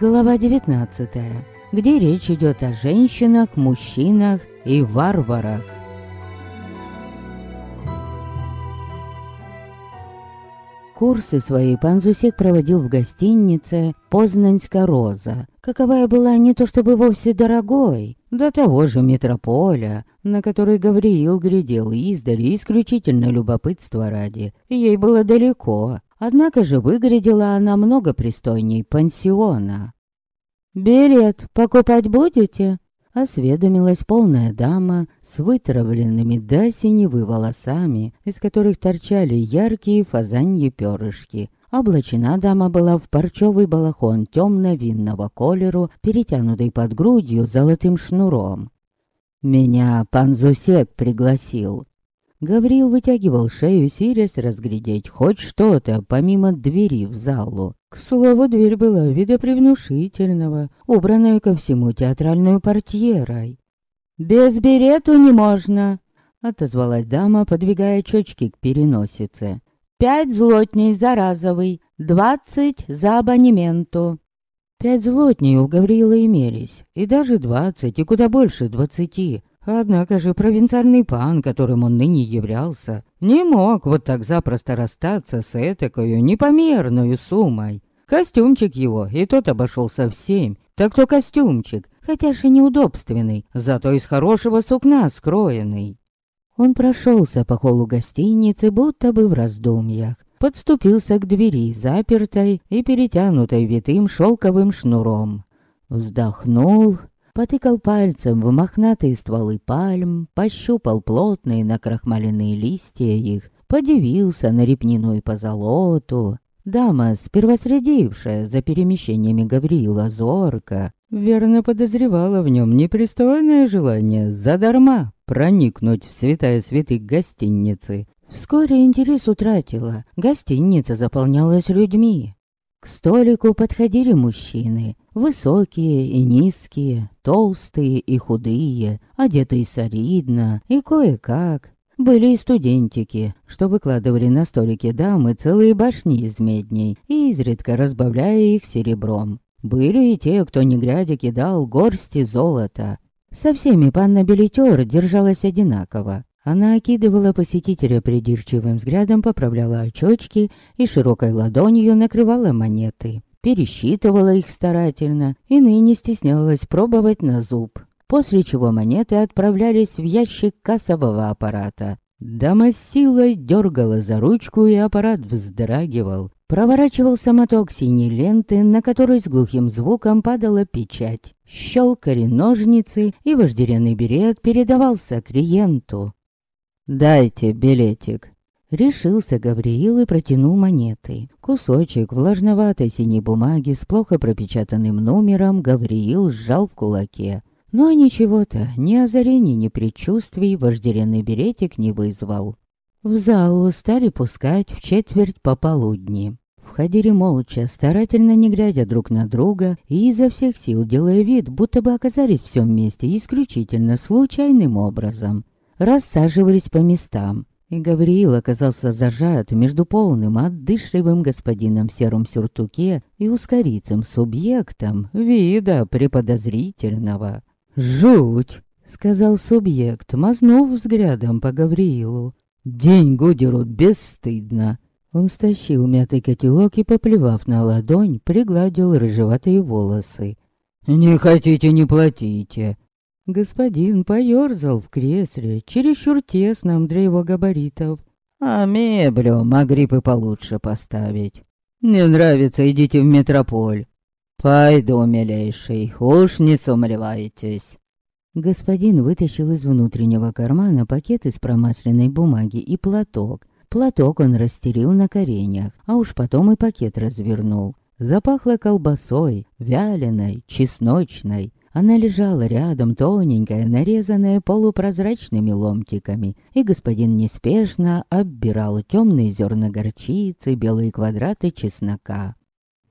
Глава 19, где речь идет о женщинах, мужчинах и варварах. Курсы свои Панзусек проводил в гостинице «Познаньска роза», каковая была не то чтобы вовсе дорогой, до того же метрополя, на который Гавриил глядел издали исключительно любопытства ради. Ей было далеко, однако же выглядела она много пристойней пансиона. «Билет покупать будете?» осведомилась полная дама с вытравленными до синевы волосами, из которых торчали яркие фазаньи перышки. Облачена дама была в парчевый балахон темно-винного колеру, перетянутый под грудью золотым шнуром. «Меня пан Зусек пригласил», Гавриил вытягивал шею, силясь разглядеть хоть что-то, помимо двери в залу. К слову, дверь была вида привнушительного, убранная ко всему театральную портьерой. «Без берету не можно!» — отозвалась дама, подвигая чечки к переносице. «Пять злотней за разовый, двадцать за абонементу». Пять злотней у Гавриила имелись, и даже двадцать, и куда больше двадцати. Однако же провинциальный пан, которым он ныне являлся, не мог вот так запросто расстаться с этакою непомерную суммой. Костюмчик его, и тот обошелся в семь. Так то костюмчик, хотя же неудобственный, зато из хорошего сукна скроенный. Он прошелся по холу гостиницы, будто бы в раздумьях. Подступился к двери, запертой и перетянутой витым шелковым шнуром. Вздохнул потыкал пальцем в мохнатые стволы пальм, пощупал плотные накрахмаленные листья их, подивился на репнину и позолоту. Дама, сперва следившая за перемещениями Гавриила Зорка, верно подозревала в нем непристойное желание задарма проникнуть в святая святых гостиницы. Вскоре интерес утратила, гостиница заполнялась людьми. К столику подходили мужчины, высокие и низкие, толстые и худые, одетые солидно и кое-как. Были и студентики, что выкладывали на столике дамы целые башни из медней и изредка разбавляя их серебром. Были и те, кто не глядя кидал горсти золота. Со всеми панна Билетер держалась одинаково. Она окидывала посетителя придирчивым взглядом, поправляла очочки и широкой ладонью накрывала монеты. Пересчитывала их старательно и ныне стеснялась пробовать на зуб. После чего монеты отправлялись в ящик кассового аппарата. Дама с силой дергала за ручку, и аппарат вздрагивал. Проворачивался моток синей ленты, на которой с глухим звуком падала печать. Щелкали ножницы, и вожделенный берет передавался клиенту. «Дайте билетик». Решился Гавриил и протянул монеты. Кусочек влажноватой синей бумаги с плохо пропечатанным номером Гавриил сжал в кулаке. Но ничего-то, ни озарений, ни предчувствий вожделенный беретик не вызвал. В залу стали пускать в четверть пополудни. Входили молча, старательно не глядя друг на друга и изо всех сил делая вид, будто бы оказались в всем месте исключительно случайным образом рассаживались по местам, и Гавриил оказался зажат между полным отдышливым господином в сером сюртуке и ускорицем субъектом вида преподозрительного. «Жуть!» — сказал субъект, мазнув взглядом по Гавриилу. «Деньгу дерут бесстыдно!» Он стащил мятый котелок и, поплевав на ладонь, пригладил рыжеватые волосы. «Не хотите, не платите!» Господин поёрзал в кресле, чересчур тесном для его габаритов. А меблю могли бы получше поставить. Не нравится, идите в метрополь. Пойду, милейший, уж не сумлевайтесь. Господин вытащил из внутреннего кармана пакет из промасленной бумаги и платок. Платок он расстелил на коренях, а уж потом и пакет развернул. Запахло колбасой, вяленой, чесночной. Она лежала рядом, тоненькая, нарезанная полупрозрачными ломтиками, и господин неспешно оббирал темные зерна горчицы, белые квадраты чеснока.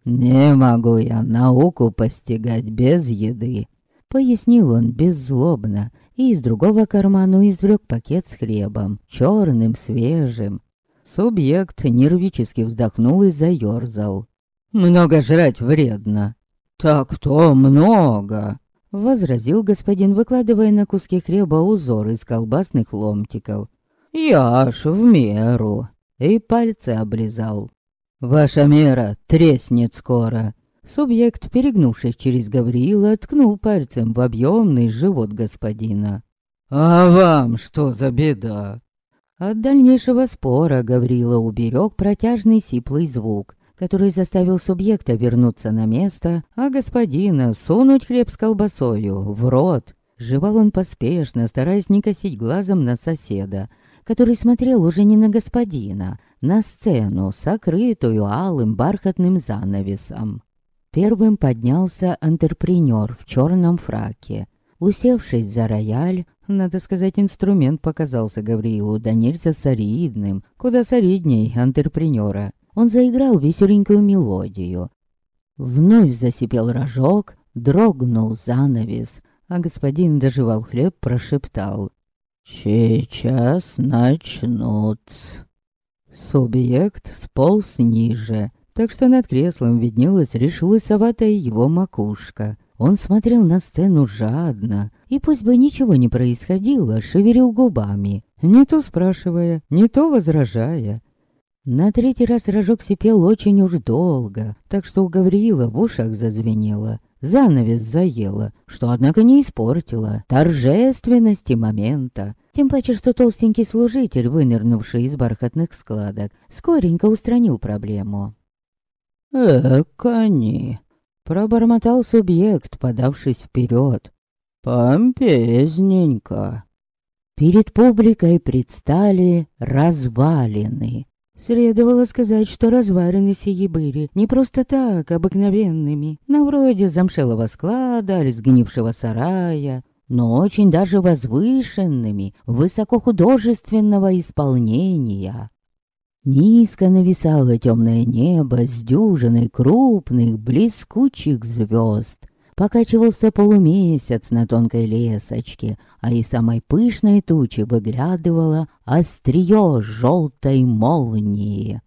«Не могу я науку постигать без еды», — пояснил он беззлобно, и из другого кармана извлек пакет с хлебом, черным, свежим. Субъект нервически вздохнул и заерзал. «Много жрать вредно», «Так то много!» Возразил господин, выкладывая на куски хлеба узор из колбасных ломтиков. «Я аж в меру!» И пальцы облизал. «Ваша мера треснет скоро!» Субъект, перегнувшись через Гавриила, ткнул пальцем в объемный живот господина. «А вам что за беда?» От дальнейшего спора Гаврила уберег протяжный сиплый звук, который заставил субъекта вернуться на место, а господина сунуть хлеб с колбасою в рот. Жевал он поспешно, стараясь не косить глазом на соседа, который смотрел уже не на господина, на сцену, сокрытую алым бархатным занавесом. Первым поднялся антрепренер в черном фраке. Усевшись за рояль, надо сказать, инструмент показался Гавриилу да нельзя солидным, куда солидней антрепренера он заиграл веселенькую мелодию. Вновь засипел рожок, дрогнул занавес, а господин, доживав хлеб, прошептал. «Сейчас начнут». Субъект сполз ниже, так что над креслом виднелась решилысоватая его макушка. Он смотрел на сцену жадно, и пусть бы ничего не происходило, шевелил губами, не то спрашивая, не то возражая. На третий раз рожок сипел очень уж долго, так что у Гавриила в ушах зазвенело. Занавес заело, что, однако, не испортило торжественности момента. Тем паче, что толстенький служитель, вынырнувший из бархатных складок, скоренько устранил проблему. «Эк, пробормотал субъект, подавшись вперед. «Помпезненько!» Перед публикой предстали развалины. Следовало сказать, что разварины сии были не просто так, обыкновенными, на вроде замшелого склада или сгнившего сарая, но очень даже возвышенными, высокохудожественного исполнения. Низко нависало темное небо с дюжиной крупных, блескучих звезд, Покачивался полумесяц на тонкой лесочке, а из самой пышной тучи выглядывало острие желтой молнии.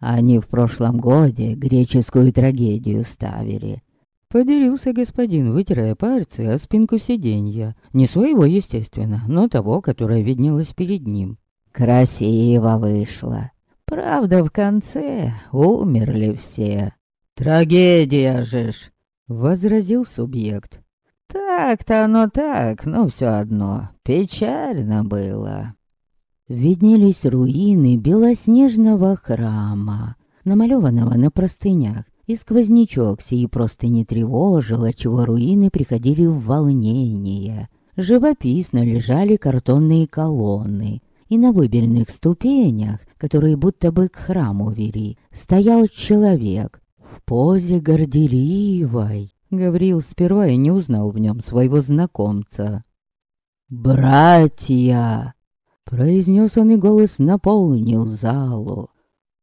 Они в прошлом годе греческую трагедию ставили. Поделился господин, вытирая пальцы о спинку сиденья. Не своего, естественно, но того, которое виднелось перед ним. Красиво вышло. Правда, в конце умерли все. Трагедия же ж, Возразил субъект. Так-то оно так, но все одно. Печально было. Виднелись руины белоснежного храма, намалеванного на простынях, и сквознячок сей просто не тревожил, отчего руины приходили в волнение. Живописно лежали картонные колонны, и на выберенных ступенях, которые будто бы к храму вели, стоял человек в позе горделивой. Гавриил сперва и не узнал в нем своего знакомца. «Братья!» Произнес он и голос наполнил залу.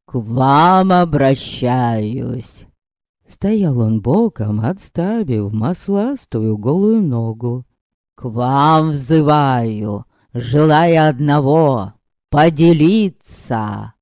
«К вам обращаюсь!» Стоял он боком, отставив масластую голую ногу. «К вам взываю, желая одного — поделиться!»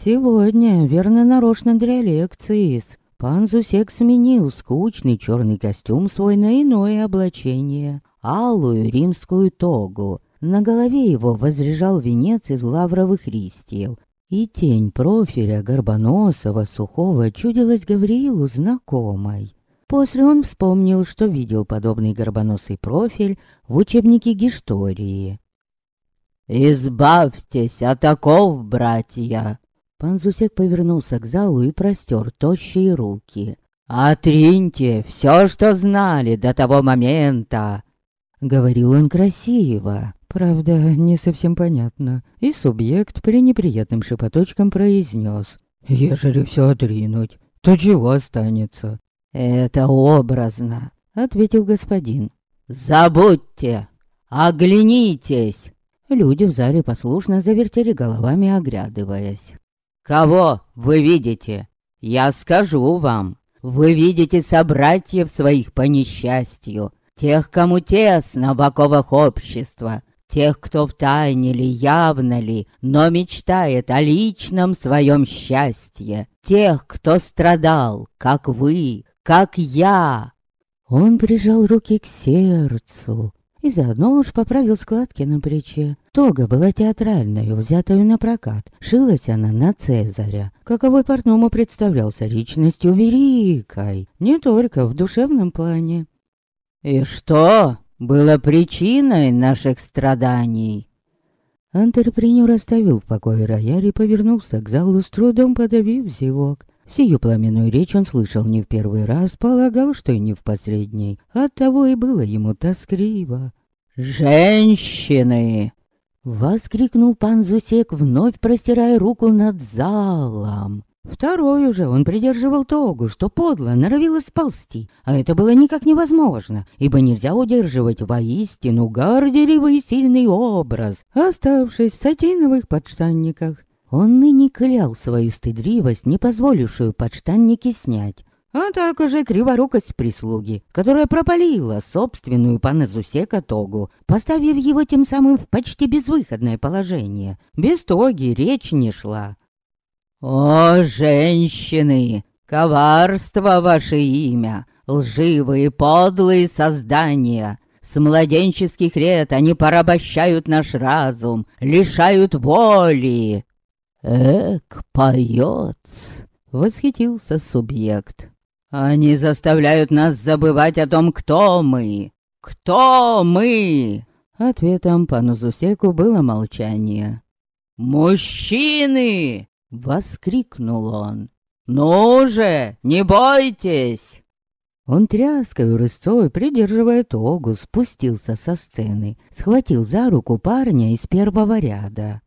Сегодня, верно нарочно для лекции, пан Зусек сменил скучный черный костюм свой на иное облачение, алую римскую тогу. На голове его возряжал венец из лавровых листьев, и тень профиля горбоносого, сухого чудилась Гавриилу знакомой. После он вспомнил, что видел подобный горбоносый профиль в учебнике гистории. «Избавьтесь от оков, братья!» Пан Зусек повернулся к залу и простер тощие руки. «Отриньте все, что знали до того момента!» Говорил он красиво, правда, не совсем понятно. И субъект при неприятным шепоточком произнес. «Ежели все отринуть, то чего останется?» «Это образно», — ответил господин. «Забудьте! Оглянитесь!» Люди в зале послушно завертели головами, оглядываясь. Кого вы видите? Я скажу вам. Вы видите собратьев своих по несчастью, тех, кому тесно в оковах общества, тех, кто в тайне ли, явно ли, но мечтает о личном своем счастье, тех, кто страдал, как вы, как я!» Он прижал руки к сердцу и заодно уж поправил складки на плече. Тога была театральной, взятую на прокат. Шилась она на Цезаря. Каковой портному представлялся личностью великой, не только в душевном плане. «И что было причиной наших страданий?» Антрепренер оставил в покое рояль и повернулся к залу с трудом подавив зевок. Сию пламенную речь он слышал не в первый раз, полагал, что и не в последний. Оттого и было ему тоскливо. «Женщины!» Воскликнул пан Зусек, вновь простирая руку над залом. Второй уже он придерживал тогу, что подло норовило сползти, а это было никак невозможно, ибо нельзя удерживать воистину горделивый и сильный образ, оставшись в сатиновых подштанниках. Он ныне клял свою стыдливость, не позволившую подштанники снять, а также криворукость прислуги, которая пропалила собственную пана Зусека тогу, поставив его тем самым в почти безвыходное положение. Без тоги речь не шла. «О, женщины! Коварство ваше имя! Лживые, подлые создания!» С младенческих лет они порабощают наш разум, лишают воли. «Эк, поёт!» — восхитился субъект. «Они заставляют нас забывать о том, кто мы! Кто мы!» Ответом пану Зусеку было молчание. «Мужчины!» — воскликнул он. «Ну же, не бойтесь!» Он тряской рысцой, придерживая тогу, спустился со сцены, схватил за руку парня из первого ряда.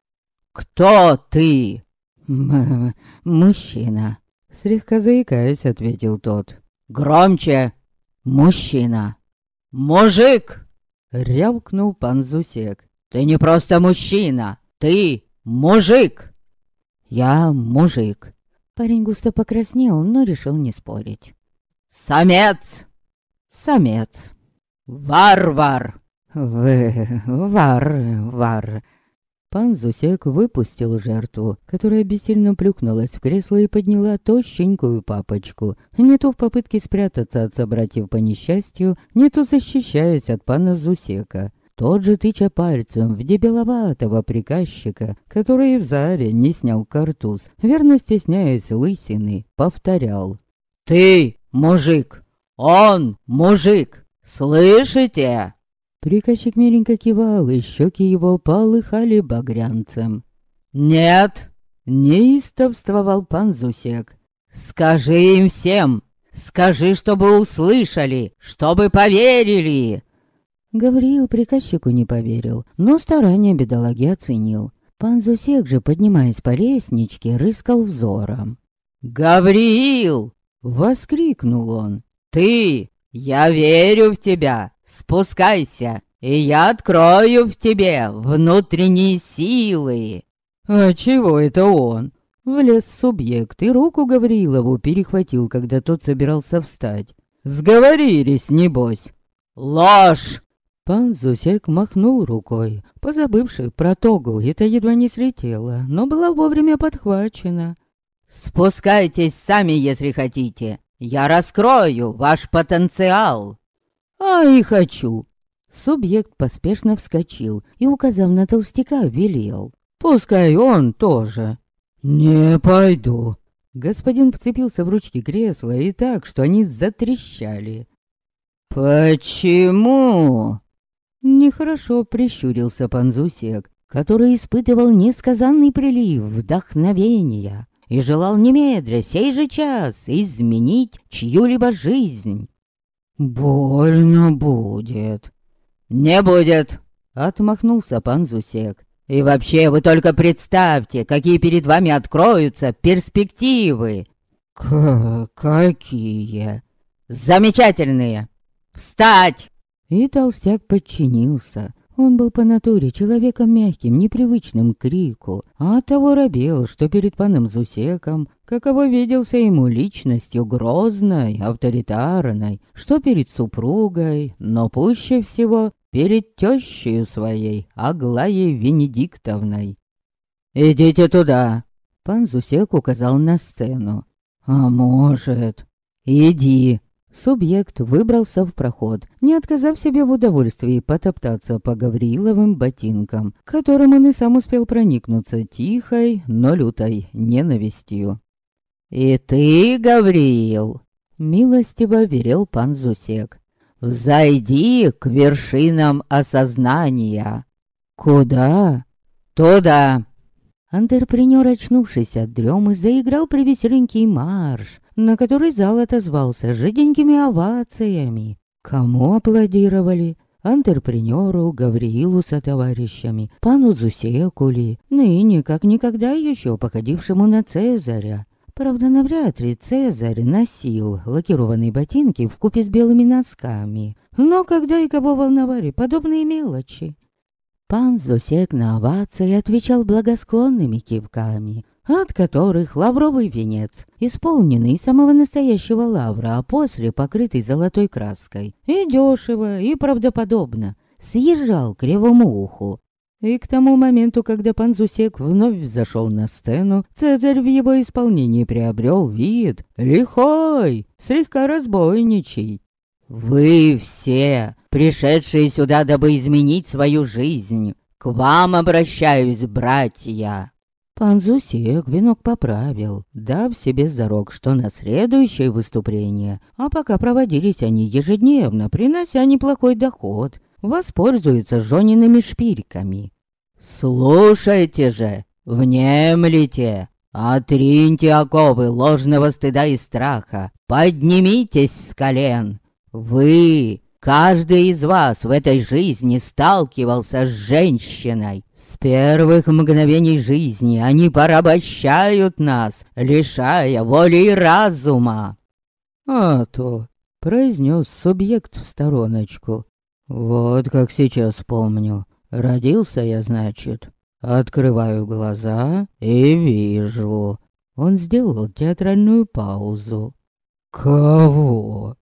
«Кто ты?» М «Мужчина», — слегка заикаясь, ответил тот. «Громче! Мужчина!» «Мужик!» — рявкнул пан Зусек. «Ты не просто мужчина! Ты мужик!» «Я мужик!» Парень густо покраснел, но решил не спорить. «Самец!» «Самец!» «Варвар!» «В... вар... вар...» Пан Зусек выпустил жертву, которая бессильно плюхнулась в кресло и подняла тощенькую папочку, не то в попытке спрятаться от собратьев по несчастью, не то защищаясь от пана Зусека. Тот же, тыча пальцем в дебеловатого приказчика, который в зале не снял картуз, верно стесняясь лысины, повторял. «Ты мужик! Он мужик! Слышите?» Приказчик миленько кивал, и щеки его полыхали багрянцем. «Нет!» — неистовствовал пан Зусек. «Скажи им всем! Скажи, чтобы услышали, чтобы поверили!» Гавриил приказчику не поверил, но старания бедолаги оценил. Пан Зусек же, поднимаясь по лестничке, рыскал взором. «Гавриил!» — воскликнул он. «Ты! Я верю в тебя! Спускайся, и я открою в тебе внутренние силы!» «А чего это он?» Влез субъект и руку Гаврилову перехватил, когда тот собирался встать. «Сговорились, небось!» «Ложь!» Пан Зусек махнул рукой, позабывший про тогу, это едва не слетело, но была вовремя подхвачена. «Спускайтесь сами, если хотите. Я раскрою ваш потенциал!» «А и хочу!» Субъект поспешно вскочил и, указав на толстяка, велел. «Пускай он тоже!» «Не пойду!» Господин вцепился в ручки кресла и так, что они затрещали. «Почему?» Нехорошо прищурился пан Зусек, который испытывал несказанный прилив вдохновения и желал немедля, сей же час, изменить чью-либо жизнь. «Больно будет». «Не будет!» — отмахнулся пан Зусек. «И вообще, вы только представьте, какие перед вами откроются перспективы!» К «Какие?» «Замечательные! Встать!» И толстяк подчинился. Он был по натуре человеком мягким, непривычным к крику, а того робел, что перед паном Зусеком, каково виделся ему личностью грозной, авторитарной, что перед супругой, но пуще всего перед тещей своей, Аглаей Венедиктовной. «Идите туда!» Пан Зусек указал на сцену. «А может...» «Иди, Субъект выбрался в проход, не отказав себе в удовольствии потоптаться по Гавриловым ботинкам, которым он и сам успел проникнуться тихой, но лютой ненавистью. «И ты, Гавриил!» — милостиво верил пан Зусек. «Взойди к вершинам осознания!» «Куда?» «Туда!» Антерпренер, очнувшись от дремы, заиграл привеселенький марш, на который зал отозвался жиденькими овациями. Кому аплодировали? Антерпренеру, Гавриилу со товарищами, пану Зусекули, ныне как никогда еще походившему на Цезаря. Правда, навряд ли Цезарь носил лакированные ботинки в купе с белыми носками. Но когда и кого волновали подобные мелочи? Пан Зусек на овации отвечал благосклонными кивками, от которых лавровый венец, исполненный самого настоящего лавра, а после покрытый золотой краской, и дешево, и правдоподобно, съезжал к кривому уху. И к тому моменту, когда пан Зусек вновь взошел на сцену, Цезарь в его исполнении приобрел вид лихой, слегка разбойничий. «Вы все, пришедшие сюда, дабы изменить свою жизнь, к вам обращаюсь, братья!» Пан Зусек венок поправил, дав себе зарок, что на следующее выступление, а пока проводились они ежедневно, принося неплохой доход, воспользуются жёниными шпильками. «Слушайте же, внемлите, отриньте оковы ложного стыда и страха, поднимитесь с колен. Вы, каждый из вас в этой жизни сталкивался с женщиной, с первых мгновений жизни они порабощают нас, лишая воли и разума. А то, произнес субъект в стороночку. Вот как сейчас помню. Родился я, значит. Открываю глаза и вижу. Он сделал театральную паузу. Кого?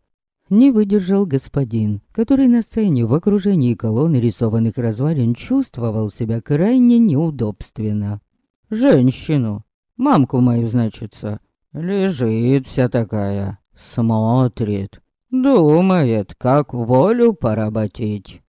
Не выдержал господин, который на сцене в окружении колонн рисованных развалин чувствовал себя крайне неудобственно. «Женщину, мамку мою, значится, лежит вся такая, смотрит, думает, как волю поработить.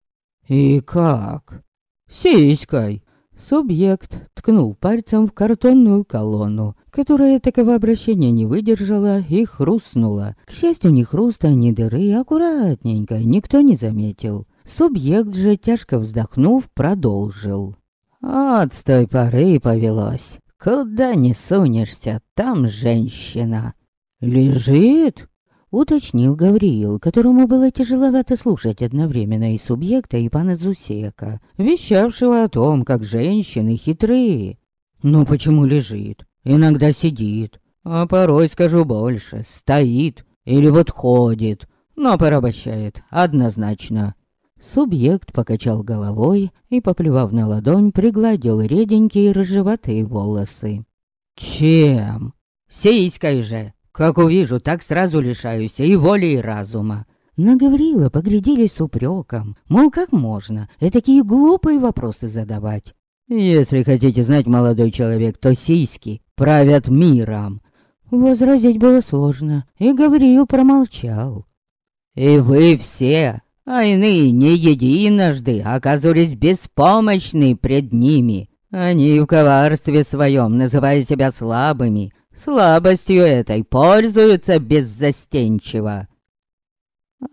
И как? Сиськой!» Субъект ткнул пальцем в картонную колонну, которая такого обращения не выдержала и хрустнула. К счастью, ни хруста, ни дыры, аккуратненько, никто не заметил. Субъект же, тяжко вздохнув, продолжил. «От с той поры повелось. Куда не сунешься, там женщина». «Лежит?» Уточнил Гавриил, которому было тяжеловато слушать одновременно и субъекта, и пана Зусека, вещавшего о том, как женщины хитрые. «Ну почему лежит? Иногда сидит, а порой, скажу больше, стоит или вот ходит, но порабощает однозначно». Субъект покачал головой и, поплевав на ладонь, пригладил реденькие рыжеватые волосы. «Чем? Сиськой же!» Как увижу, так сразу лишаюсь и воли, и разума. На Гаврила поглядели с упреком, мол, как можно и такие глупые вопросы задавать. Если хотите знать, молодой человек, то сиськи правят миром. Возразить было сложно, и Гавриил промолчал. И вы все, а иные не единожды, оказывались беспомощны пред ними. Они в коварстве своем, называя себя слабыми, Слабостью этой пользуются беззастенчиво.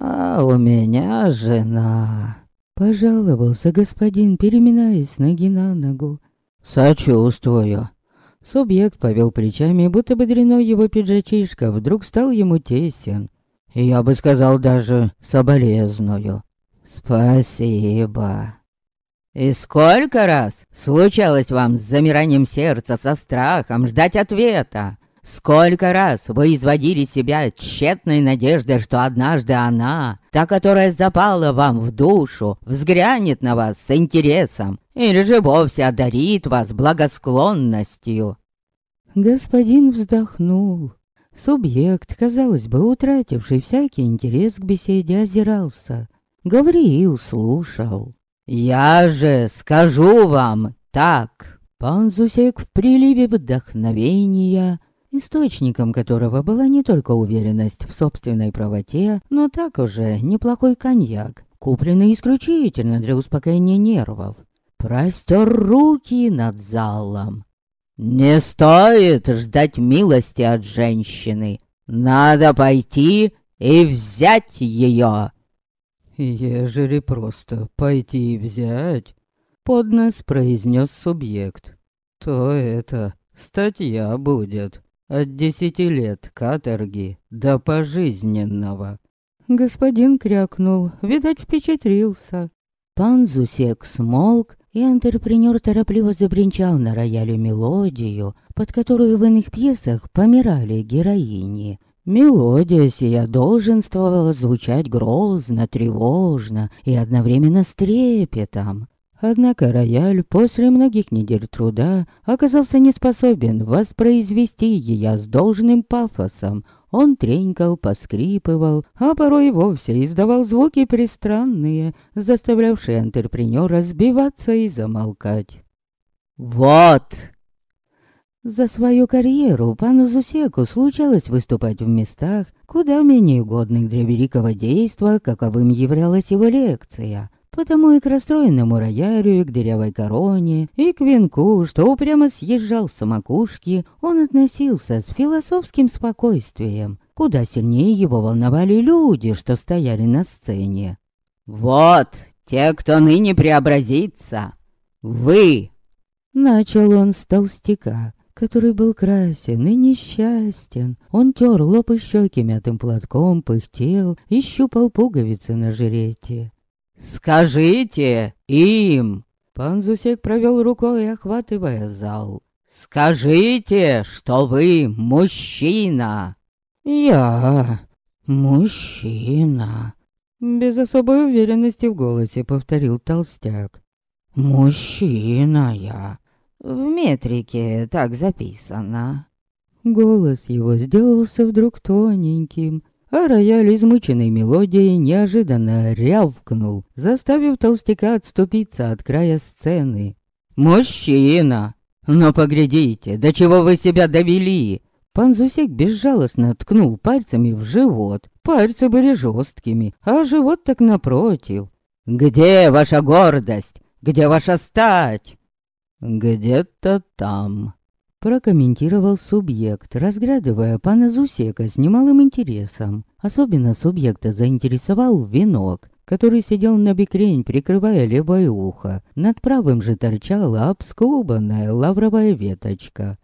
А у меня жена... Пожаловался господин, переминаясь ноги на ногу. Сочувствую. Субъект повел плечами, будто бы дряной его пиджачишка вдруг стал ему тесен. Я бы сказал даже соболезную. Спасибо. И сколько раз случалось вам с замиранием сердца, со страхом ждать ответа? Сколько раз вы изводили себя тщетной надеждой, что однажды она, та, которая запала вам в душу, взглянет на вас с интересом или же вовсе одарит вас благосклонностью?» Господин вздохнул. Субъект, казалось бы, утративший всякий интерес к беседе, озирался. Гавриил слушал. «Я же скажу вам так!» Пан Зусек в приливе вдохновения источником которого была не только уверенность в собственной правоте, но так уже неплохой коньяк, купленный исключительно для успокоения нервов. Простер руки над залом. «Не стоит ждать милости от женщины. Надо пойти и взять ее!» «Ежели просто пойти и взять», — под нас произнес субъект, — «то это статья будет от десяти лет каторги до пожизненного». Господин крякнул, видать, впечатлился. Пан Зусек смолк, и антрепренер торопливо забринчал на рояле мелодию, под которую в иных пьесах помирали героини. Мелодия сия долженствовала звучать грозно, тревожно и одновременно с трепетом. Однако рояль после многих недель труда оказался не способен воспроизвести ее с должным пафосом. Он тренькал, поскрипывал, а порой вовсе издавал звуки пристранные, заставлявшие антрепренера сбиваться и замолкать. «Вот!» За свою карьеру пану Зусеку случалось выступать в местах, куда менее годных для великого действа, каковым являлась его лекция. Потому и к расстроенному роялю, и к дырявой короне, и к венку, что упрямо съезжал с макушки, он относился с философским спокойствием. Куда сильнее его волновали люди, что стояли на сцене. «Вот те, кто ныне преобразится! Вы!» Начал он с толстяка, который был красен и несчастен. Он тер лоб и щеки мятым платком, пыхтел и щупал пуговицы на жилете. «Скажите им!» Пан Зусек провел рукой, охватывая зал. «Скажите, что вы мужчина!» «Я мужчина!» Без особой уверенности в голосе повторил толстяк. «Мужчина я!» В метрике так записано. Голос его сделался вдруг тоненьким, а рояль, измученной мелодией, неожиданно рявкнул, заставив толстяка отступиться от края сцены. «Мужчина! Но поглядите, до чего вы себя довели!» Пан Зусек безжалостно ткнул пальцами в живот. Пальцы были жесткими, а живот так напротив. «Где ваша гордость? Где ваша стать?» «Где-то там», — прокомментировал субъект, разглядывая пана Зусека с немалым интересом. Особенно субъекта заинтересовал венок, который сидел на бекрень, прикрывая левое ухо. Над правым же торчала обскубанная лавровая веточка.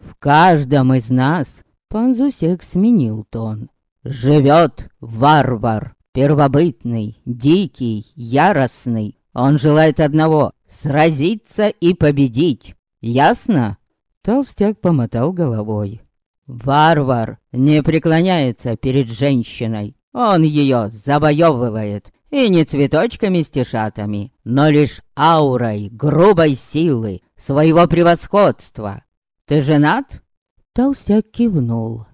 «В каждом из нас», — пан Зусек сменил тон, — «живет варвар, первобытный, дикий, яростный, он желает одного — сразиться и победить. Ясно?» Толстяк помотал головой. «Варвар не преклоняется перед женщиной. Он ее завоевывает. И не цветочками-стишатами, но лишь аурой грубой силы, своего превосходства. Ты женат?» Толстяк кивнул.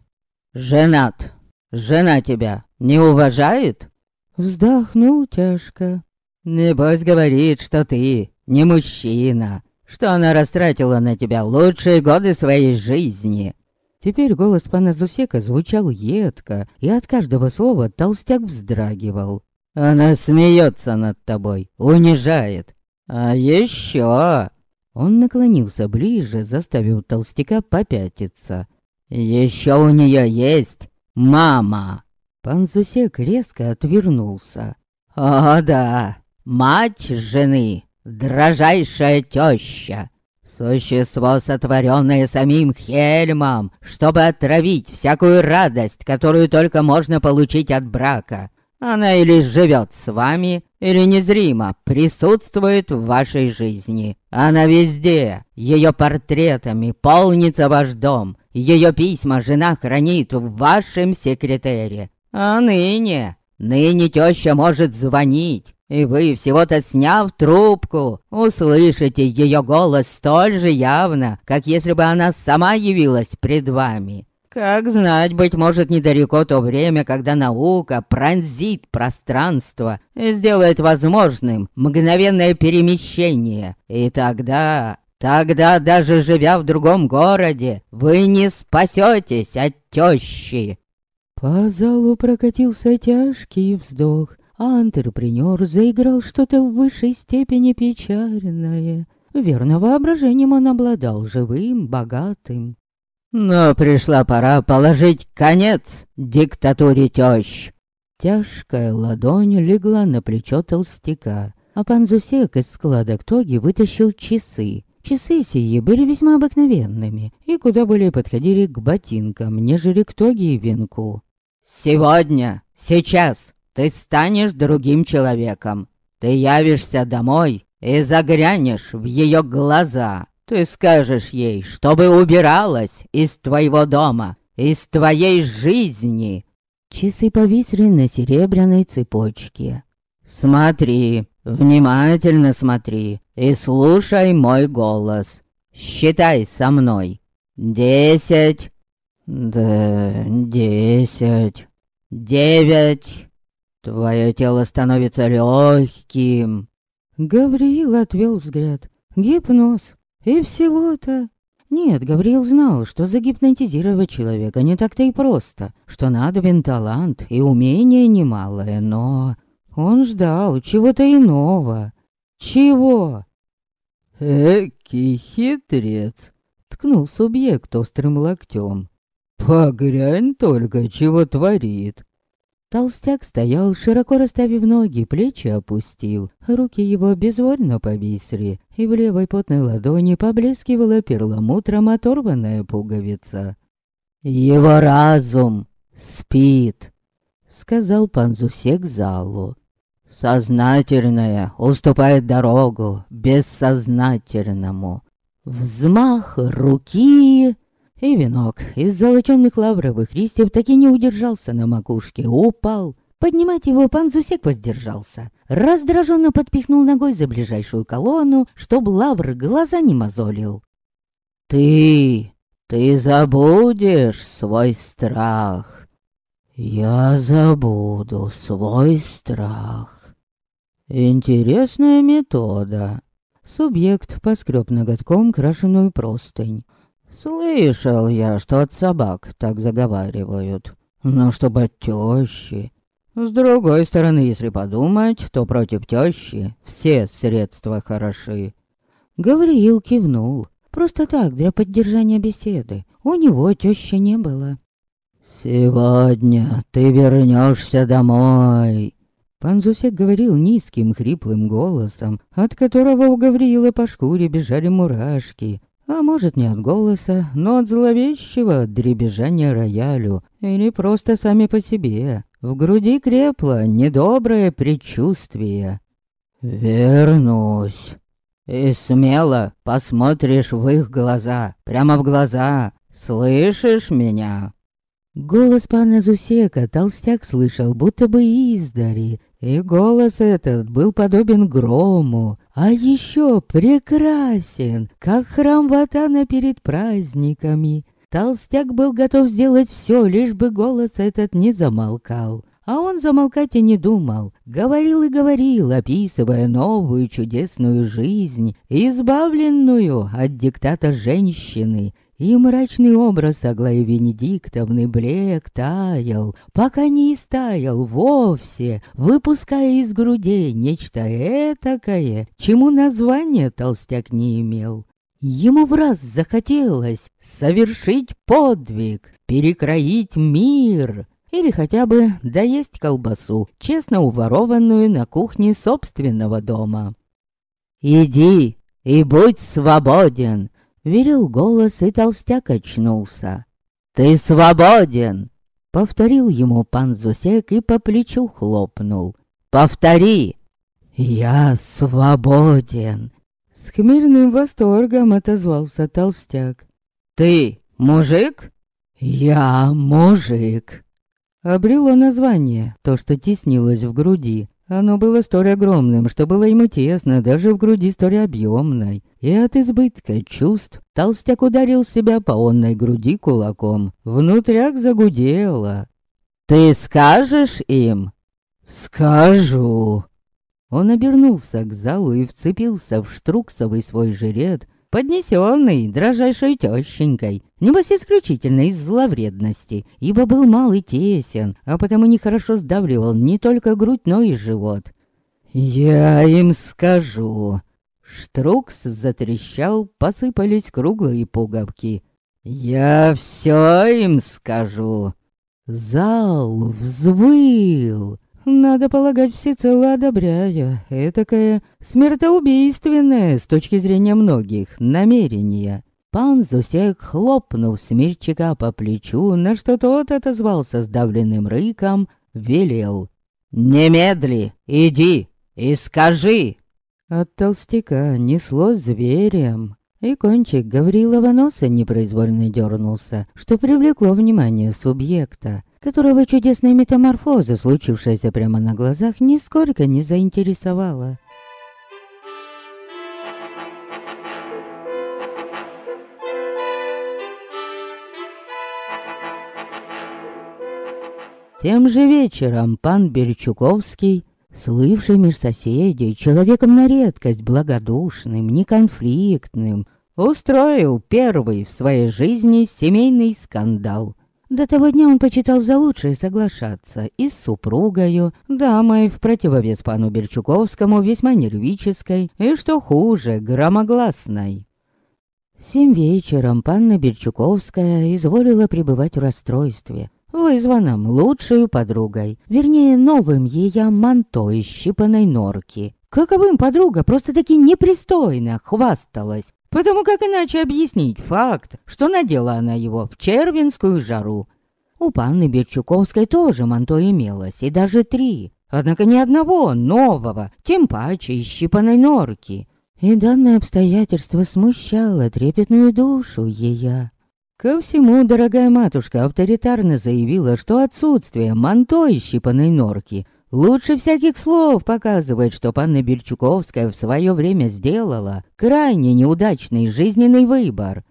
«Женат. Жена тебя не уважает?» Вздохнул тяжко. Небось говорит, что ты не мужчина, что она растратила на тебя лучшие годы своей жизни. Теперь голос пана Зусека звучал едко, и от каждого слова толстяк вздрагивал. Она смеется над тобой, унижает. А еще... Он наклонился ближе, заставив толстяка попятиться. Еще у нее есть мама. Пан Зусек резко отвернулся. О, да, Мать жены, дрожайшая теща, Существо, сотворенное самим Хельмом, чтобы отравить всякую радость, которую только можно получить от брака. Она или живет с вами, или незримо присутствует в вашей жизни. Она везде, ее портретами полнится ваш дом, ее письма жена хранит в вашем секретаре. А ныне, ныне теща может звонить, и вы, всего-то сняв трубку, услышите ее голос столь же явно, как если бы она сама явилась пред вами. Как знать, быть может, недалеко то время, когда наука пронзит пространство и сделает возможным мгновенное перемещение. И тогда, Тогда даже живя в другом городе, вы не спасетесь от тещи. По залу прокатился тяжкий вздох, а антрепренер заиграл что-то в высшей степени печальное. Верно, воображением он обладал живым, богатым. Но пришла пора положить конец диктатуре тещ. Тяжкая ладонь легла на плечо толстяка, а пан Зусек из складок тоги вытащил часы. Часы сии были весьма обыкновенными и куда более подходили к ботинкам, нежели к тоге и венку. «Сегодня, сейчас ты станешь другим человеком. Ты явишься домой и заглянешь в ее глаза. Ты скажешь ей, чтобы убиралась из твоего дома, из твоей жизни. Часы повисли на серебряной цепочке. Смотри, внимательно смотри и слушай мой голос. Считай со мной. Десять. Да, десять. Девять. Твое тело становится легким. Гавриил отвел взгляд. Гипноз. И всего-то. Нет, Гавриил знал, что загипнотизировать человека не так-то и просто, что надобен талант и умение немалое, но... Он ждал чего-то иного. Чего? Эки хитрец, ткнул субъект острым локтем. Погрянь только, чего творит. Толстяк стоял, широко расставив ноги, плечи опустил. Руки его безвольно повисли, и в левой потной ладони поблескивала перламутром оторванная пуговица. «Его разум спит», — сказал пан Зусек залу. «Сознательное уступает дорогу бессознательному. Взмах руки...» И венок из золоченных лавровых листьев таки не удержался на макушке, упал. Поднимать его пан Зусек воздержался. Раздраженно подпихнул ногой за ближайшую колонну, чтоб лавр глаза не мозолил. «Ты, ты забудешь свой страх. Я забуду свой страх». Интересная метода. Субъект поскреб ноготком крашеную простынь. Слышал я, что от собак так заговаривают. Но чтобы от тещи. С другой стороны, если подумать, то против тещи все средства хороши. Гавриил кивнул. Просто так, для поддержания беседы. У него тещи не было. «Сегодня ты вернешься домой», Пан Зусек говорил низким хриплым голосом, от которого у Гавриила по шкуре бежали мурашки, а может не от голоса, но от зловещего дребезжания роялю. Или просто сами по себе. В груди крепло недоброе предчувствие. «Вернусь. И смело посмотришь в их глаза, прямо в глаза. Слышишь меня?» Голос пана Зусека толстяк слышал, будто бы издари, и голос этот был подобен грому, а еще прекрасен, как храм Ватана перед праздниками. Толстяк был готов сделать все, лишь бы голос этот не замолкал. А он замолкать и не думал. Говорил и говорил, описывая новую чудесную жизнь, избавленную от диктата женщины, и мрачный образ Аглаи Венедиктовны блек таял, пока не истаял вовсе, выпуская из грудей нечто этакое, чему название толстяк не имел. Ему в раз захотелось совершить подвиг, перекроить мир или хотя бы доесть колбасу, честно уворованную на кухне собственного дома. «Иди и будь свободен!» Верил голос, и толстяк очнулся. «Ты свободен!» Повторил ему пан Зусек и по плечу хлопнул. «Повтори!» «Я свободен!» С хмельным восторгом отозвался толстяк. «Ты мужик?» «Я мужик!» Обрело название, то, что теснилось в груди. Оно было столь огромным, что было ему тесно, даже в груди столь объемной. И от избытка чувств толстяк ударил себя по онной груди кулаком. Внутряк загудело. «Ты скажешь им?» «Скажу!» Он обернулся к залу и вцепился в штруксовый свой жилет, поднесенный дрожайшей тещенькой, небось исключительно из зловредности, ибо был мал и тесен, а потому нехорошо сдавливал не только грудь, но и живот. «Я им скажу!» Штрукс затрещал, посыпались круглые пуговки. «Я все им скажу!» Зал взвыл, надо полагать, всецело одобряя этакое смертоубийственное с точки зрения многих намерение. Пан Зусек, хлопнув смирчика по плечу, на что тот отозвался сдавленным рыком, велел. «Немедли, иди и скажи!» От толстяка несло зверем, и кончик Гаврилова носа непроизвольно дернулся, что привлекло внимание субъекта которого чудесная метаморфоза, случившаяся прямо на глазах, нисколько не заинтересовала. Тем же вечером пан Берчуковский, слывший меж соседей, человеком на редкость благодушным, неконфликтным, устроил первый в своей жизни семейный скандал – до того дня он почитал за лучшее соглашаться и с супругою, дамой в противовес пану Берчуковскому весьма нервической и, что хуже, громогласной. Семь вечером панна Берчуковская изволила пребывать в расстройстве, вызванном лучшей подругой, вернее, новым ее манто из щипанной норки. Каковым подруга просто-таки непристойно хвасталась, Потому как иначе объяснить факт, что надела она его в червинскую жару. У панны Берчуковской тоже манто имелось, и даже три. Однако ни одного нового, тем паче из щипанной норки. И данное обстоятельство смущало трепетную душу ея. Ко всему, дорогая матушка авторитарно заявила, что отсутствие манто из щипанной норки Лучше всяких слов показывает, что панна Бельчуковская в свое время сделала крайне неудачный жизненный выбор.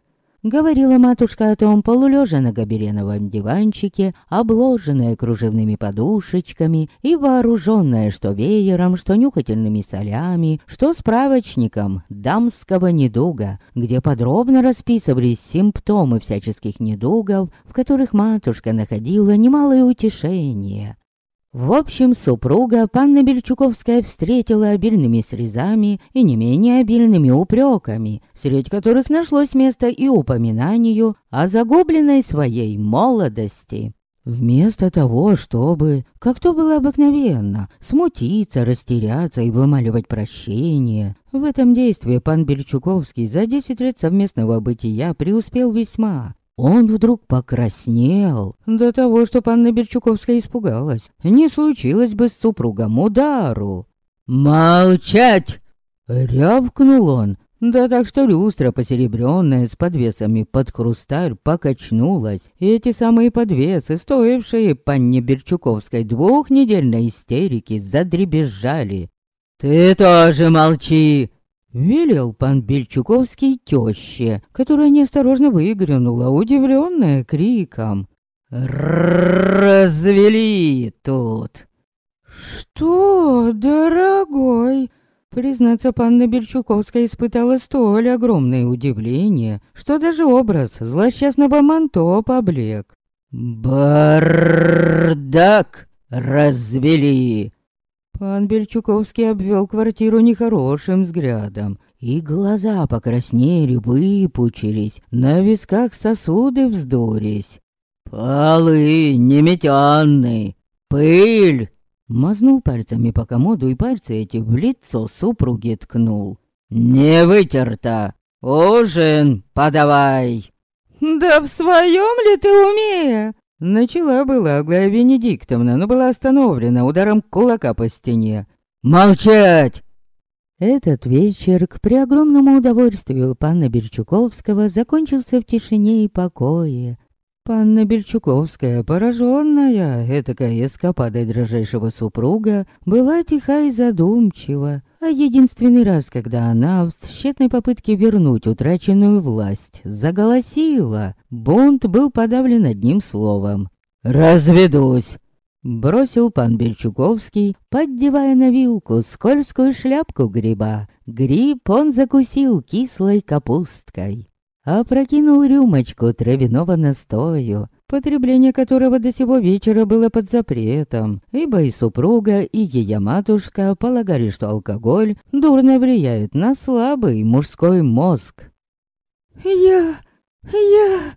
Говорила матушка о том, полулежа на гобеленовом диванчике, обложенная кружевными подушечками и вооруженная что веером, что нюхательными солями, что справочником дамского недуга, где подробно расписывались симптомы всяческих недугов, в которых матушка находила немалое утешение. В общем, супруга панна Бельчуковская встретила обильными срезами и не менее обильными упреками, среди которых нашлось место и упоминанию о загубленной своей молодости. Вместо того, чтобы, как то было обыкновенно, смутиться, растеряться и вымаливать прощение, в этом действии пан Бельчуковский за десять лет совместного бытия преуспел весьма. Он вдруг покраснел до того, что панна Берчуковская испугалась. Не случилось бы с супругом удару. «Молчать!» — рявкнул он. Да так что люстра посеребренная с подвесами под хрусталь покачнулась, и эти самые подвесы, стоившие панне Берчуковской двухнедельной истерики, задребезжали. «Ты тоже молчи!» Велел пан Бельчуковский тёще, которая неосторожно выглянула, удивленная криком. «Развели тут!» «Что, дорогой?» Признаться, панна Бельчуковская испытала столь огромное удивление, что даже образ злосчастного манто поблек. «Бардак развели!» Пан Бельчуковский обвел квартиру нехорошим взглядом, и глаза покраснели, выпучились, на висках сосуды вздорись. «Полы неметянные, пыль!» Мазнул пальцами по комоду и пальцы эти в лицо супруги ткнул. «Не вытерто! Ужин подавай!» «Да в своем ли ты уме?» Начала была Аглая Венедиктовна, но была остановлена ударом кулака по стене. «Молчать!» Этот вечер, к преогромному удовольствию пана Берчуковского, закончился в тишине и покое. Панна Бельчуковская, пораженная этакой эскападой дрожайшего супруга, была тиха и задумчива. А единственный раз, когда она в тщетной попытке вернуть утраченную власть заголосила, бунт был подавлен одним словом. «Разведусь!» Бросил пан Бельчуковский, поддевая на вилку скользкую шляпку гриба. Гриб он закусил кислой капусткой. Опрокинул рюмочку травяного настою, потребление которого до сего вечера было под запретом, ибо и супруга, и ее матушка полагали, что алкоголь дурно влияет на слабый мужской мозг. «Я... я...»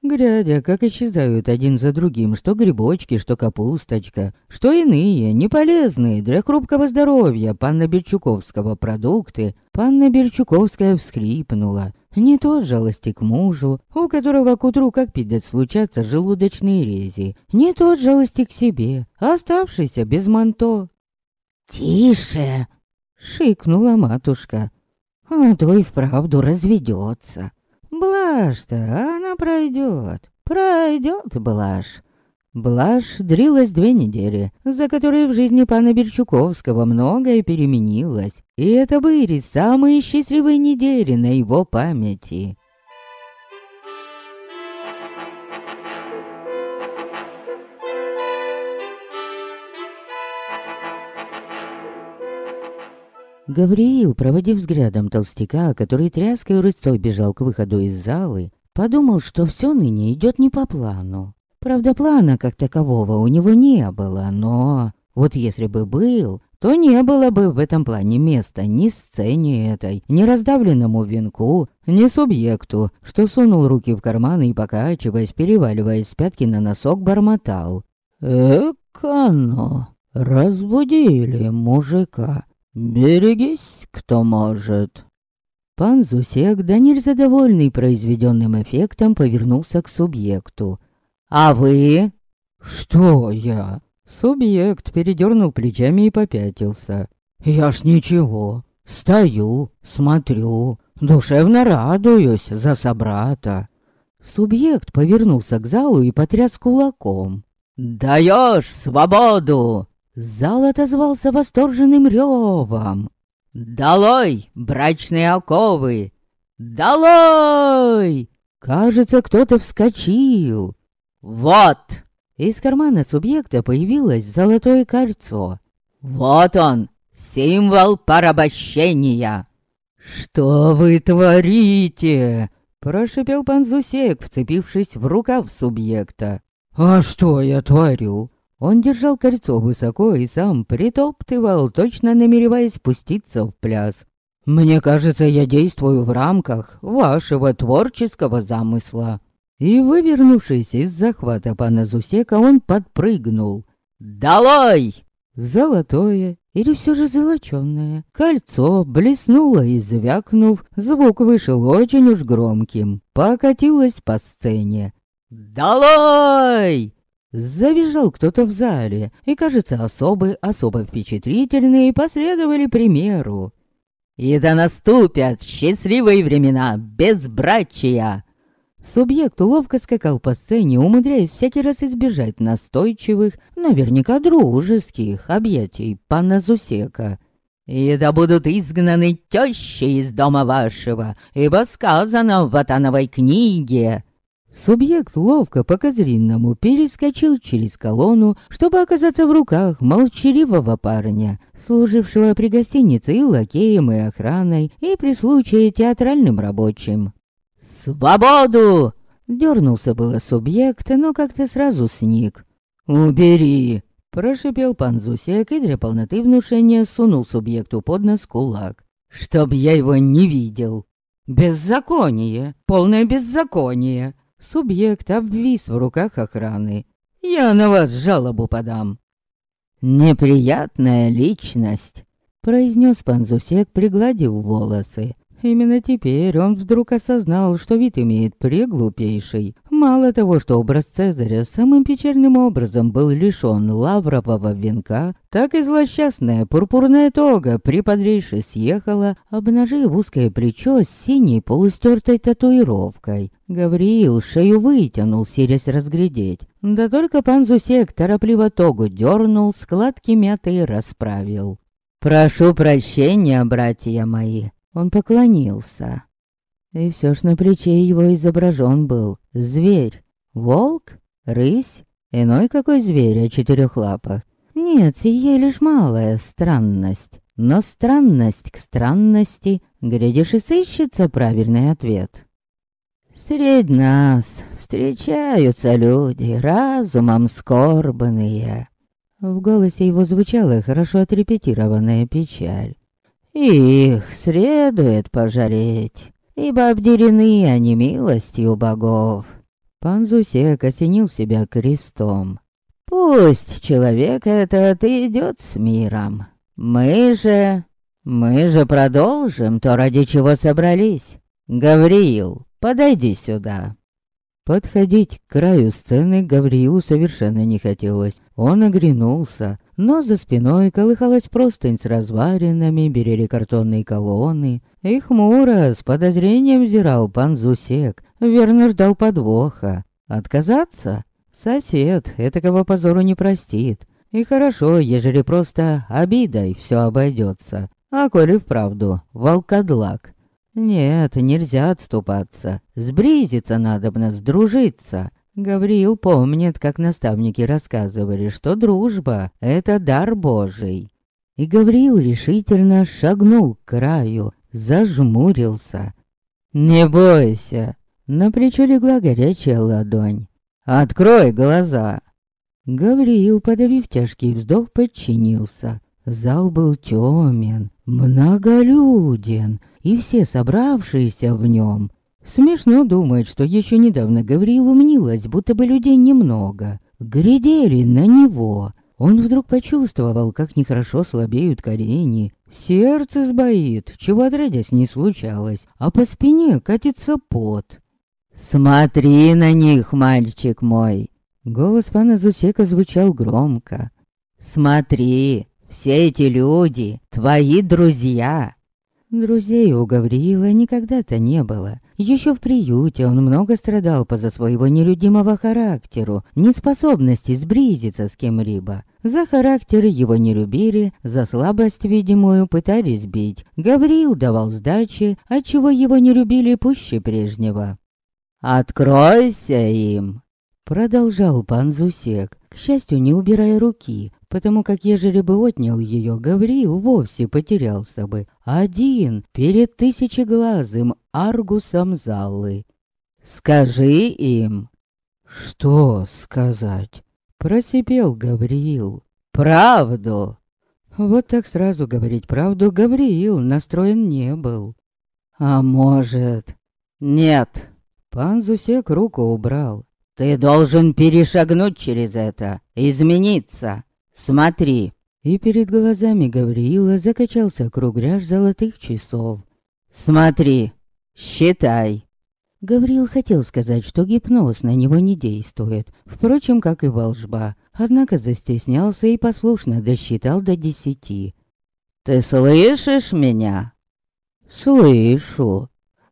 Глядя, как исчезают один за другим, что грибочки, что капусточка, что иные, неполезные для хрупкого здоровья панна Бельчуковского продукты, панна Бельчуковская всхлипнула. Не то жалости к мужу, у которого к утру, как пидать, случатся желудочные рези, не то жалости к себе, оставшийся без манто. «Тише!» — шикнула матушка. «А то и вправду разведется. Блажь-то, она пройдет, пройдет блажь. Блажь дрилась две недели, за которые в жизни пана Бельчуковского многое переменилось, и это были самые счастливые недели на его памяти. Гавриил, проводив взглядом толстяка, который тряской рысцой бежал к выходу из залы, подумал, что все ныне идет не по плану. Правда, плана как такового у него не было, но... Вот если бы был, то не было бы в этом плане места ни сцене этой, ни раздавленному венку, ни субъекту, что сунул руки в карманы и, покачиваясь, переваливаясь с пятки на носок, бормотал. «Эк-оно, разбудили мужика, «Берегись, кто может!» Пан Зусек, да нельзя довольный произведенным эффектом, повернулся к субъекту. «А вы?» «Что я?» Субъект передернул плечами и попятился. «Я ж ничего. Стою, смотрю, душевно радуюсь за собрата». Субъект повернулся к залу и потряс кулаком. «Даешь свободу!» Зал отозвался восторженным ревом. «Долой, брачные оковы! Долой!» Кажется, кто-то вскочил. «Вот!» Из кармана субъекта появилось золотое кольцо. «Вот он, символ порабощения!» «Что вы творите?» Прошипел пан Зусек, вцепившись в рукав субъекта. «А что я творю? Он держал кольцо высоко и сам притоптывал, точно намереваясь спуститься в пляс. «Мне кажется, я действую в рамках вашего творческого замысла». И, вывернувшись из захвата пана Зусека, он подпрыгнул. «Долой!» Золотое, или все же золочёное, кольцо блеснуло и звякнув, звук вышел очень уж громким, покатилось по сцене. «Долой!» Завизжал кто-то в зале, и, кажется, особы, особо впечатлительные, последовали примеру. «И да наступят счастливые времена безбрачия!» Субъект ловко скакал по сцене, умудряясь всякий раз избежать настойчивых, наверняка дружеских объятий пана Зусека. «И да будут изгнаны тещи из дома вашего, ибо сказано в Ватановой книге, Субъект ловко по-козлиному перескочил через колонну, чтобы оказаться в руках молчаливого парня, служившего при гостинице и лакеем, и охраной, и при случае театральным рабочим. «Свободу!» Дернулся было субъект, но как-то сразу сник. «Убери!» Прошипел пан Зусек и для полноты внушения сунул субъекту под нос кулак. «Чтоб я его не видел!» «Беззаконие! Полное беззаконие!» Субъект обвис в руках охраны. «Я на вас жалобу подам». «Неприятная личность», — произнес пан Зусек, пригладив волосы. Именно теперь он вдруг осознал, что вид имеет преглупейший. Мало того, что образ Цезаря самым печальным образом был лишён лаврового венка, так и злосчастная пурпурная тога приподрейше съехала, обнажив узкое плечо с синей полустертой татуировкой. Гавриил шею вытянул, силясь разглядеть. Да только пан Зусек торопливо тогу дернул, складки мятой расправил. «Прошу прощения, братья мои», он поклонился. И все ж на плече его изображен был зверь, волк, рысь Иной какой зверь о четырех лапах. Нет, сие лишь малая странность. Но странность к странности, глядишь и сыщется правильный ответ. Средь нас встречаются люди, разумом скорбанные. В голосе его звучала хорошо отрепетированная печаль. Их следует пожалеть, ибо обделены они милостью богов. Пан Зусек осенил себя крестом. Пусть человек этот идет с миром. Мы же... Мы же продолжим то, ради чего собрались. Гавриил, подойди сюда. Подходить к краю сцены Гавриилу совершенно не хотелось. Он оглянулся, но за спиной колыхалась простынь с разваринами, берели картонные колонны. И хмуро, с подозрением взирал пан Зусек, верно ждал подвоха. Отказаться? Сосед этакого позору не простит. И хорошо, ежели просто обидой все обойдется. А коли вправду волкодлак. Нет, нельзя отступаться. Сблизиться надобно, сдружиться. Гавриил помнит, как наставники рассказывали, что дружба — это дар Божий. И Гавриил решительно шагнул к краю, зажмурился. «Не бойся!» На плечо легла горячая ладонь. «Открой глаза!» Гавриил, подавив тяжкий вздох, подчинился. Зал был тёмен, многолюден, и все собравшиеся в нем. Смешно думать, что еще недавно Гавриилу мнилось, будто бы людей немного. Глядели на него. Он вдруг почувствовал, как нехорошо слабеют колени. Сердце сбоит, чего отродясь не случалось, а по спине катится пот. «Смотри на них, мальчик мой!» Голос пана Зусека звучал громко. «Смотри, все эти люди — твои друзья!» Друзей у Гавриила никогда-то не было. Еще в приюте он много страдал по-за своего нелюдимого характеру, неспособности сблизиться с кем-либо. За характер его не любили, за слабость видимую пытались бить. Гавриил давал сдачи, отчего его не любили пуще прежнего. «Откройся им!» Продолжал пан Зусек, к счастью, не убирая руки, потому как ежели бы отнял ее, Гавриил вовсе потерялся бы. Один перед тысячеглазым Аргусом залы. «Скажи им!» «Что сказать?» Просипел Гавриил. «Правду!» Вот так сразу говорить правду Гавриил настроен не был. «А может...» «Нет!» Пан Зусек руку убрал. Ты должен перешагнуть через это, измениться. Смотри. И перед глазами Гавриила закачался кругляш золотых часов. Смотри, считай. Гавриил хотел сказать, что гипноз на него не действует, впрочем, как и волжба, однако застеснялся и послушно досчитал до десяти. «Ты слышишь меня?» «Слышу»,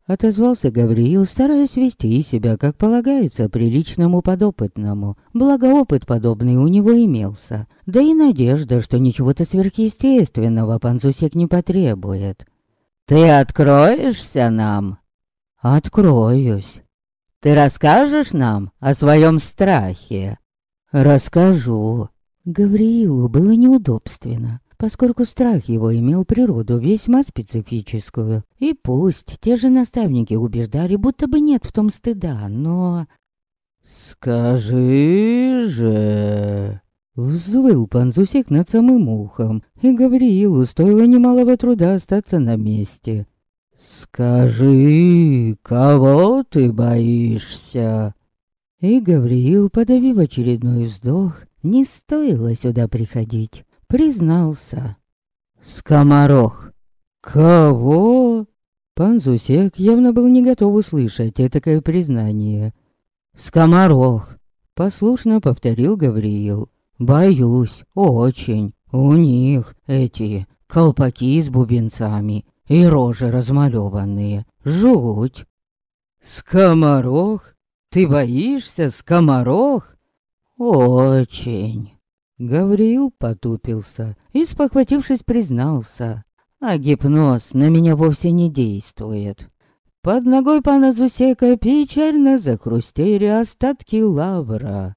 Отозвался Гавриил, стараясь вести себя, как полагается, приличному подопытному. Благо опыт подобный у него имелся. Да и надежда, что ничего-то сверхъестественного панцусек не потребует. «Ты откроешься нам?» «Откроюсь». «Ты расскажешь нам о своем страхе?» «Расскажу». Гавриилу было неудобственно поскольку страх его имел природу весьма специфическую. И пусть те же наставники убеждали, будто бы нет в том стыда, но... «Скажи же...» Взвыл Панзусик над самым ухом, и Гавриилу стоило немалого труда остаться на месте. «Скажи, кого ты боишься?» И Гавриил, подавив очередной вздох, не стоило сюда приходить признался. «Скоморох!» «Кого?» Пан Зусек явно был не готов услышать этакое признание. «Скоморох!» Послушно повторил Гавриил. «Боюсь, очень. У них эти колпаки с бубенцами и рожи размалеванные. Жуть!» «Скоморох? Ты боишься, скоморох?» «Очень!» Гавриил потупился и, спохватившись, признался. А гипноз на меня вовсе не действует. Под ногой пана Зусека печально захрустели остатки лавра.